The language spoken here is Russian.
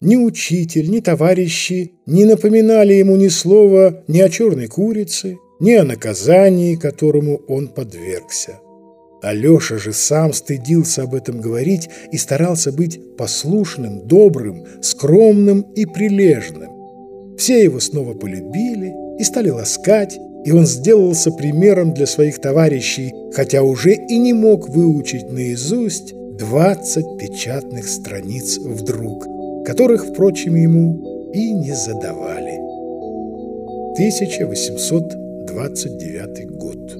Ни учитель, ни товарищи не напоминали ему ни слова ни о черной курице, ни о наказании, которому он подвергся. Алеша же сам стыдился об этом говорить и старался быть послушным, добрым, скромным и прилежным. Все его снова полюбили и стали ласкать, и он сделался примером для своих товарищей, хотя уже и не мог выучить наизусть 20 печатных страниц вдруг, которых, впрочем, ему и не задавали. 1829 год.